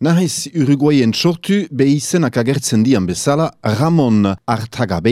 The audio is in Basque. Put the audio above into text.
Nahiz Uruguayen sortu, behizenak agertzen dian bezala, Ramon Artagabe